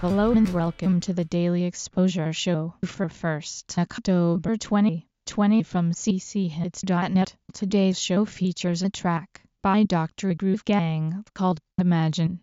Hello and welcome to the Daily Exposure Show for 1st October 2020 from cchits.net. Today's show features a track by Dr. Groove Gang called Imagine.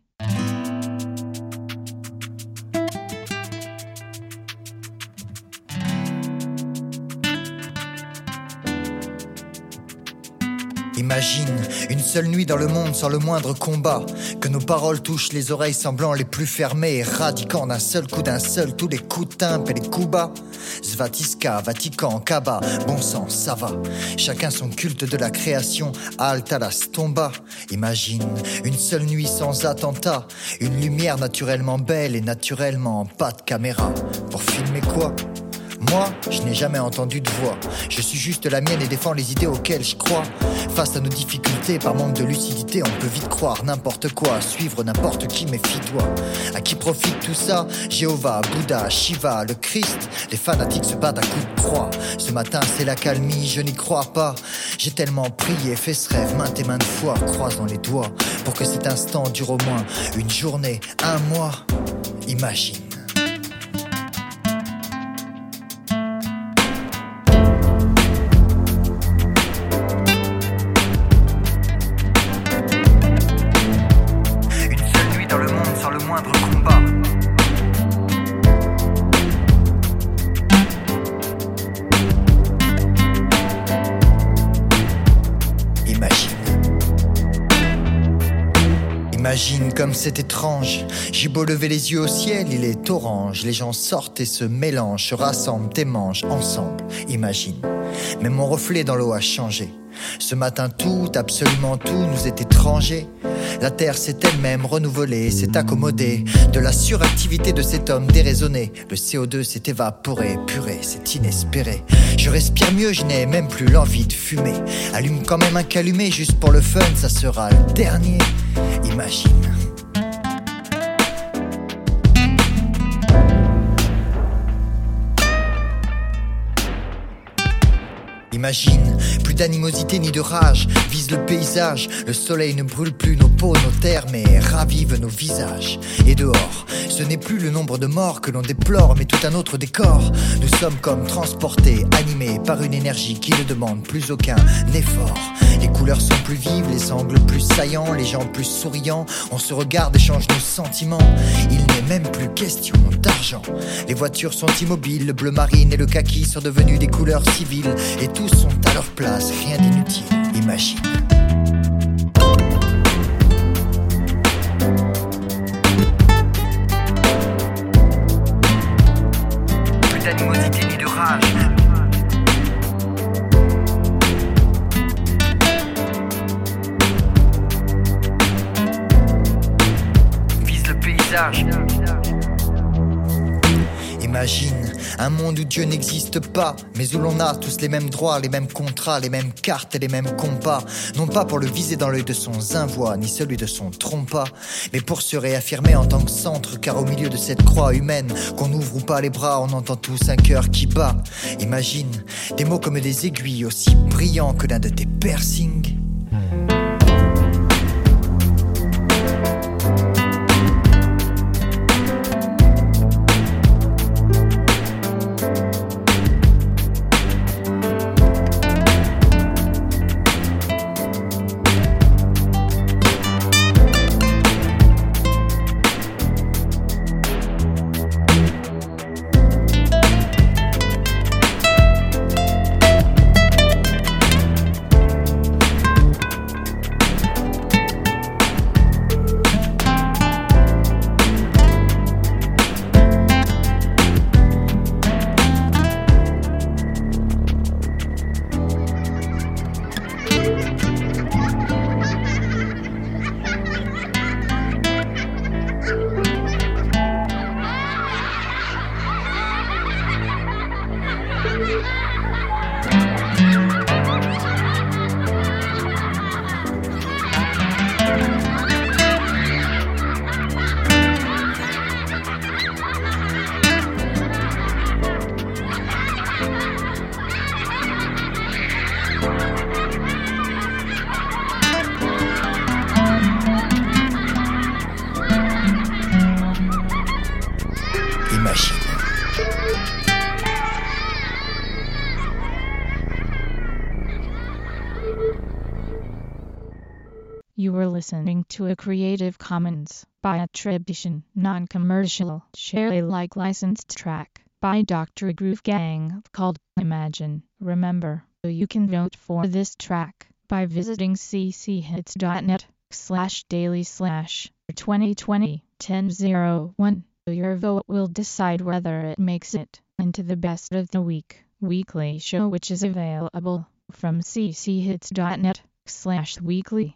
Imagine une seule nuit dans le monde sans le moindre combat, que nos paroles touchent les oreilles semblant les plus fermées, éradiquant d'un seul coup d'un seul tous les coups de et les coups bas. Svatiska, Vatican, Kaba, bon sang, ça va. Chacun son culte de la création, Alta la tomba. Imagine une seule nuit sans attentat, une lumière naturellement belle et naturellement pas de caméra. Pour filmer quoi? Moi, je n'ai jamais entendu de voix. Je suis juste la mienne et défends les idées auxquelles je crois. Face à nos difficultés, par manque de lucidité, on peut vite croire n'importe quoi, suivre n'importe qui, méfie-toi. À qui profite tout ça? Jéhovah, Bouddha, Shiva, le Christ. Les fanatiques se battent à coups de croix. Ce matin, c'est la calmie, je n'y crois pas. J'ai tellement prié, fait ce rêve maintes et maintes fois, croisant les doigts, pour que cet instant dure au moins une journée, un mois. Imagine. Comme c'est étrange. J'ai beau lever les yeux au ciel, il est orange. Les gens sortent et se mélangent, se rassemblent et mangent ensemble. Imagine. Mais mon reflet dans l'eau a changé. Ce matin, tout, absolument tout, nous est étranger. La terre s'est elle-même renouvelée, s'est accommodée de la suractivité de cet homme déraisonné. Le CO2 s'est évaporé, puré, c'est inespéré. Je respire mieux, je n'ai même plus l'envie de fumer. Allume quand même un calumet juste pour le fun, ça sera le dernier. Imagine. Imagine, plus d'animosité ni de rage, vise le paysage, le soleil ne brûle plus nos peaux, nos terres, mais ravive nos visages. Et dehors, ce n'est plus le nombre de morts que l'on déplore, mais tout un autre décor. Nous sommes comme transportés, animés par une énergie qui ne demande plus aucun effort. Les couleurs sont plus vives, les angles plus saillants, les gens plus souriants. On se regarde, échange nos sentiments. Il n'est même plus question d'argent. Les voitures sont immobiles, le bleu marine et le kaki sont devenus des couleurs civiles. Sont à leur place, rien d'inutile. Imagine. Plus d'animosité ni de rage. Vise le paysage. Imagine un monde où Dieu n'existe pas, mais où l'on a tous les mêmes droits, les mêmes contrats, les mêmes cartes et les mêmes compas. Non pas pour le viser dans l'œil de son zinvoix, ni celui de son trompa, mais pour se réaffirmer en tant que centre, car au milieu de cette croix humaine, qu'on ouvre ou pas les bras, on entend tous un cœur qui bat. Imagine des mots comme des aiguilles, aussi brillants que l'un de tes piercings. Ha ha ha! You were listening to a Creative Commons by attribution, non-commercial, share Alike licensed track by Dr. Groove Gang called Imagine. Remember, you can vote for this track by visiting cchits.net slash daily slash 2020 1001. Your vote will decide whether it makes it into the best of the week weekly show which is available from cchits.net slash weekly.